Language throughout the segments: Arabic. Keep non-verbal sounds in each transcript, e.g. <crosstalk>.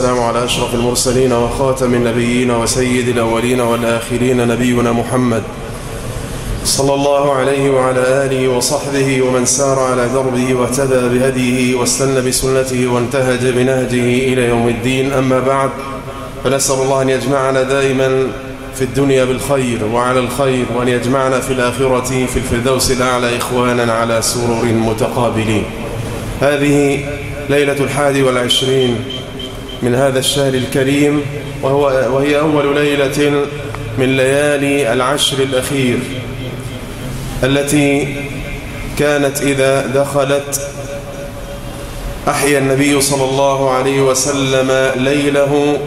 السلام على أشرف المرسلين وخاتم النبيين وسيد الأولين والآخرين نبينا محمد صلى الله عليه وعلى آله وصحبه ومن سار على دربه واهتدى بهديه واستنى بسنته وانتهج بنهجه إلى يوم الدين. أما بعد فنسأل الله أن يجمعنا دائما في الدنيا بالخير وعلى الخير وأن يجمعنا في الآخرة في الفردوس الأعلى إخوانا على سرور متقابلين. هذه ليلة الحادي والعشرين من هذا الشهر الكريم وهو وهي أول ليلة من ليالي العشر الأخير التي كانت إذا دخلت أحيا النبي صلى الله عليه وسلم ليله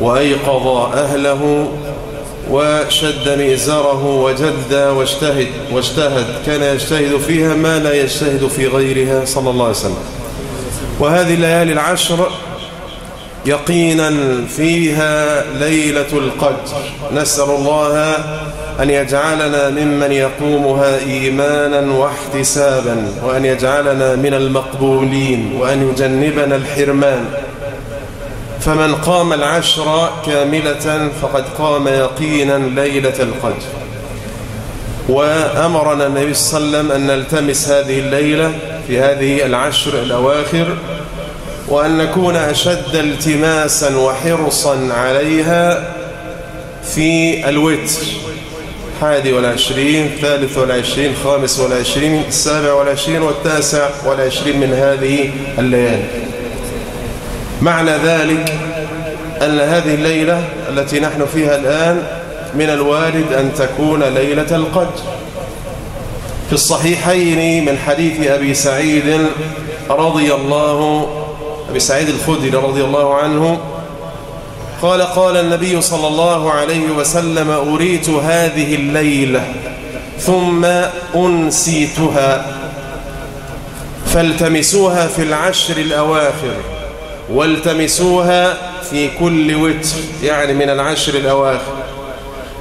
وأيقظ أهله وشد مئزره وجد واجتهد واجتهد. كان يجتهد فيها ما لا يجتهد في غيرها صلى الله عليه وسلم. وهذه الليالي العشر يقينا فيها ليلة القدر. نسأل الله أن يجعلنا ممن يقومها إيمانا واحتسابا وأن يجعلنا من المقبولين وأن يجنبنا الحرمان. فمن قام العشر كاملة فقد قام يقينا ليلة القدر. وأمرنا النبي صلى الله عليه وسلم أن نلتمس هذه الليلة في هذه العشر الأواخر وأن نكون أشد التماسا وحرصا عليها في الوتر. حادي والعشرين ثالث والعشرين خامس والعشرين السابع والعشرين والتاسع والعشرين من هذه الليالي. معنى ذلك أن هذه الليلة التي نحن فيها الآن من الوارد أن تكون ليلة القدر. في الصحيحين من حديث أبي سعيد رضي الله أبي سعيد الخدري رضي الله عنه قال قال النبي صلى الله عليه وسلم أريت هذه الليلة ثم أنسيتها فالتمسوها في العشر الأواخر والتمسوها في كل وتر يعني من العشر الأواخر.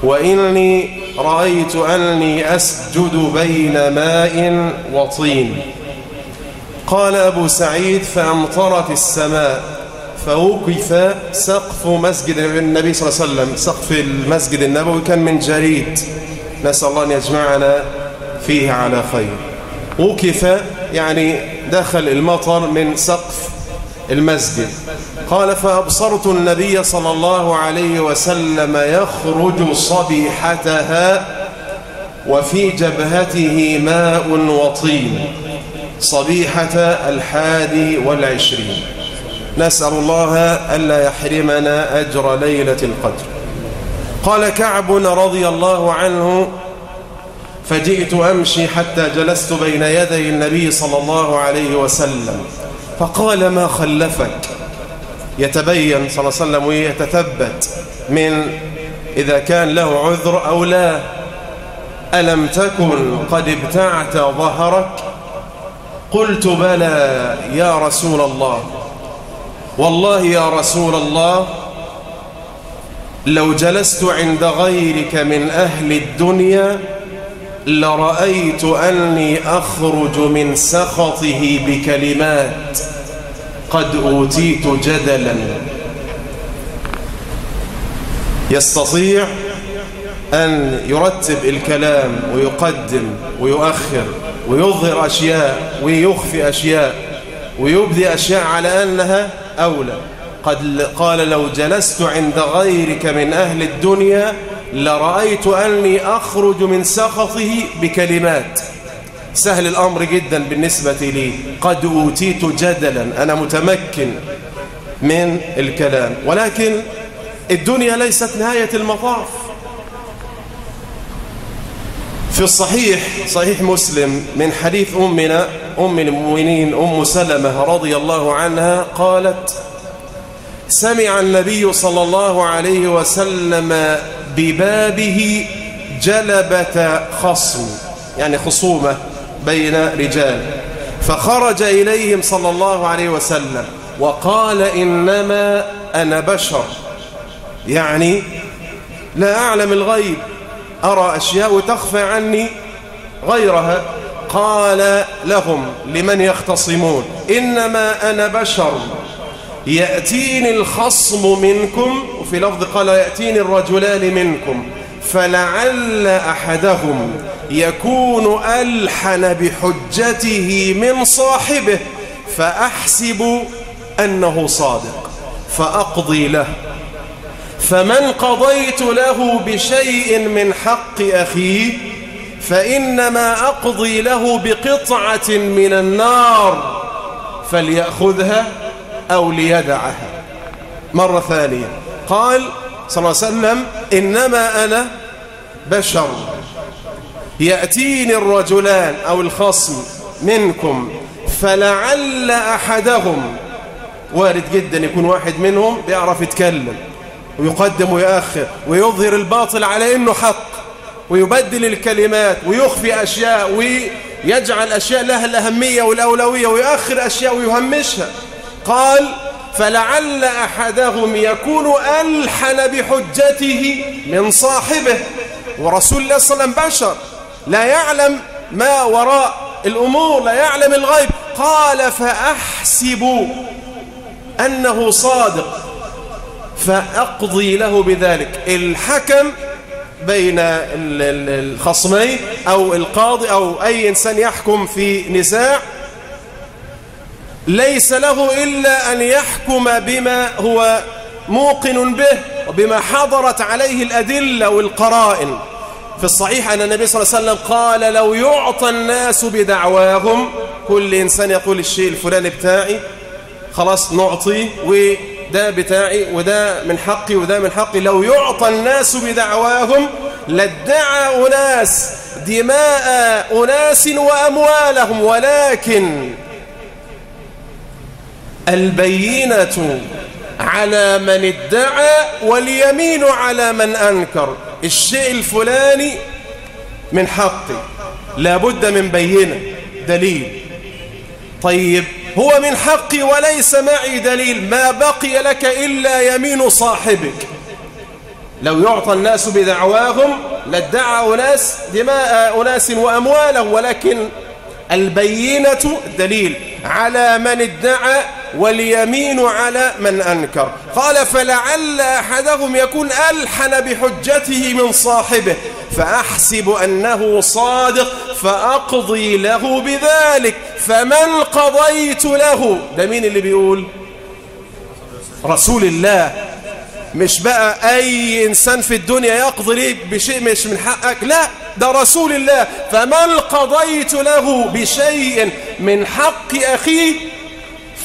وإني رأيت أني أسجد بين ماء وطين. قال أبو سعيد فأمطرت السماء فوقف سقف مسجد النبي صلى الله عليه وسلم. سقف المسجد النبوي كان من جريد. نسأل الله أن يجمعنا فيه على خير. وقف يعني دخل المطر من سقف المسجد. قال فأبصرت النبي صلى الله عليه وسلم يخرج صبيحتها وفي جبهته ماء وطين. صبيحة الحادي والعشرين. نسأل الله ألا يحرمنا أجر ليلة القدر. قال كعب رضي الله عنه فجئت أمشي حتى جلست بين يدي النبي صلى الله عليه وسلم فقال ما خلفك؟ يتبين صلى الله عليه وسلم ويتثبت من إذا كان له عذر أو لا. ألم تكن قد ابتعت ظهرك؟ قلت بلى يا رسول الله. والله يا رسول الله لو جلست عند غيرك من أهل الدنيا لرأيت أني أخرج من سخطه بكلمات. قد أوتيت جدلا. يستطيع أن يرتب الكلام ويقدم ويؤخر. ويظهر أشياء ويخفي أشياء ويبدي أشياء على أنها أولى. قد قال لو جلست عند غيرك من أهل الدنيا لرأيت أني أخرج من سخطه بكلمات. سهل الأمر جدا بالنسبة لي. قد أوتيت جدلا. أنا متمكن من الكلام. ولكن الدنيا ليست نهاية المطاف. في الصحيح صحيح مسلم من حديث أمنا أم المؤمنين أم سلمة رضي الله عنها قالت سمع النبي صلى الله عليه وسلم ببابه جلبة خصم يعني خصومة بين رجال فخرج إليهم صلى الله عليه وسلم وقال إنما أنا بشر يعني لا أعلم الغيب. أرى أشياء تخفى عني غيرها؟ قال لهم لمن يختصمون؟ إنما أنا بشر. يأتيني الخصم منكم وفي لفظ قال يأتيني الرجلان منكم فلعل أحدهم يكون ألحن بحجته من صاحبه فأحسب أنه صادق فأقضي له. فمن قضيت له بشيء من حق أخيه فإنما أقضي له بقطعة من النار فليأخذها أو ليدعها. مرة ثانية. قال صلى الله عليه وسلم إنما أنا بشر. يأتيني الرجلان أو الخصم منكم فلعل أحدهم. وارد جدا يكون واحد منهم بيعرف يتكلم. ويقدم ويأخر ويظهر الباطل على إنه حق ويبدل الكلمات ويخفي أشياء ويجعل أشياء لها الأهمية والأولوية ويؤخر أشياء ويهمشها. قال فلعل أحدهم يكون ألحن بحجته من صاحبه. ورسول الله صلى الله عليه وسلم بشر لا يعلم ما وراء الأمور لا يعلم الغيب. قال فأحسب أنه صادق. فأقضي له بذلك. الحكم بين الخصمين أو القاضي أو أي إنسان يحكم في نزاع. ليس له إلا أن يحكم بما هو موقن به وبما حضرت عليه الأدلة والقرائن. في الصحيح أن النبي صلى الله عليه وسلم قال لو يعطى الناس بدعواهم كل إنسان يقول الشيء الفلاني بتاعي خلاص نعطيه وده بتاعي وده من حقي وده من حقي. لو يعطى الناس بدعواهم لادعى أناس دماء أناس وأموالهم. ولكن البينة على من ادعى واليمين على من أنكر. الشيء الفلاني من حقي لابد من بينة. دليل. طيب هو من حقي وليس معي دليل. ما بقي لك إلا يمين صاحبك. لو يعطى الناس بدعواهم لادعى أناس دماء أناس وأموالهم ولكن البينة الدليل على من ادعى واليمين على من أنكر. قال فلعل أحدهم يكون ألحن بحجته من صاحبه فأحسب أنه صادق فأقضي له بذلك فمن قضيت له. ده مين اللي بيقول؟ رسول الله. مش بقى أي إنسان في الدنيا يقضي لي بشيء مش من حقك لا ده رسول الله. فمن قضيت له بشيء من حق أخيه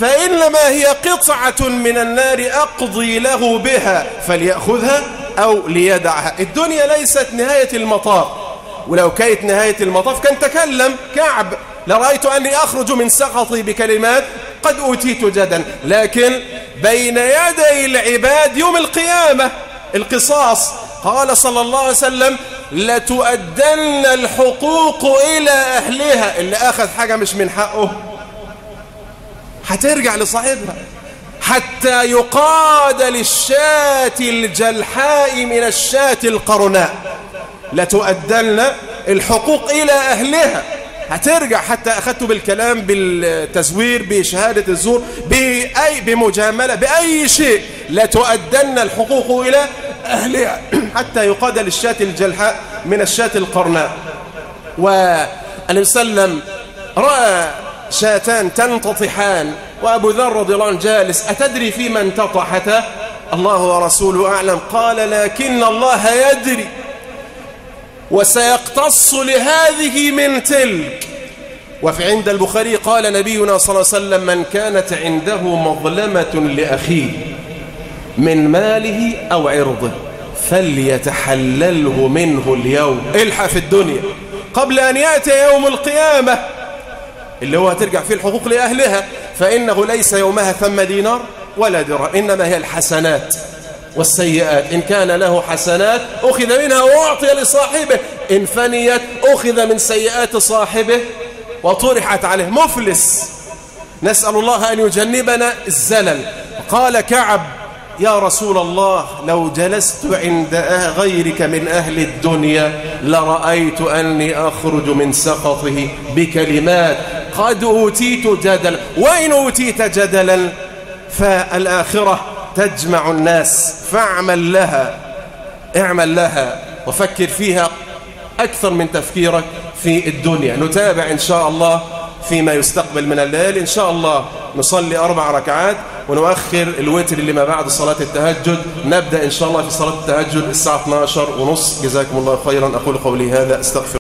فإنما هي قطعة من النار أقضي له بها فليأخذها أو ليدعها. الدنيا ليست نهاية المطاف. ولو كانت نهاية المطاف كان تكلم كعب لرأيت أني أخرج من سخطي بكلمات قد أوتيت جدا لكن بين يدي العباد يوم القيامة القصاص. قال صلى الله عليه وسلم لتؤدن الحقوق إلى أهلها. اللي أخذ حاجة مش من حقه. هترجع لصاحبها. حتى يقاد للشاة الجلحاء من الشاة القرناء. لتؤدن الحقوق إلى أهلها. هترجع حتى أخذت بالكلام بالتزوير بشهادة الزور بأي بمجاملة بأي شيء. لتؤدن الحقوق إلى أهلها. <clears throat> حتى يقاد للشاة الجلحاء من الشاة القرناء. والنبي صلى الله عليه وسلم رأى شاتان تنتطحان. وأبو ذر رضي الله عنه جالس. أتدري في من انتطحتا الله ورسوله أعلم. قال لكن الله يدري. وسيقتص لهذه من تلك. وفي عند البخاري قال نبينا صلى الله عليه وسلم من كانت عنده مظلمة لأخيه من ماله أو عرضه فليتحلله منه اليوم. الحق في الدنيا. قبل أن يأتي يوم القيامة. اللي هو هترجع فيه الحقوق لأهلها. فإنه ليس يومها ثم دينار ولا درهم. إنما هي الحسنات. والسيئات. إن كان له حسنات أخذ منها وأعطي لصاحبه. إن فنيت أخذ من سيئات صاحبه وطرحت عليه. مفلس. نسأل الله أن يجنبنا الزلل. قال كعب يا رسول الله لو جلست عند غيرك من أهل الدنيا لرأيت أني أخرج من سقطه بكلمات. قد أوتيت جدلا وإن أوتيت جدلا فالآخرة تجمع الناس فاعمل لها اعمل لها وفكر فيها أكثر من تفكيرك في الدنيا. نتابع إن شاء الله فيما يستقبل من الليل. إن شاء الله نصلي أربع ركعات ونؤخر الوتر اللي ما بعد صلاة التهجد. نبدأ إن شاء الله في صلاة التهجد الساعة 12 ونص. جزاكم الله خيرا. أقول قولي هذا أستغفر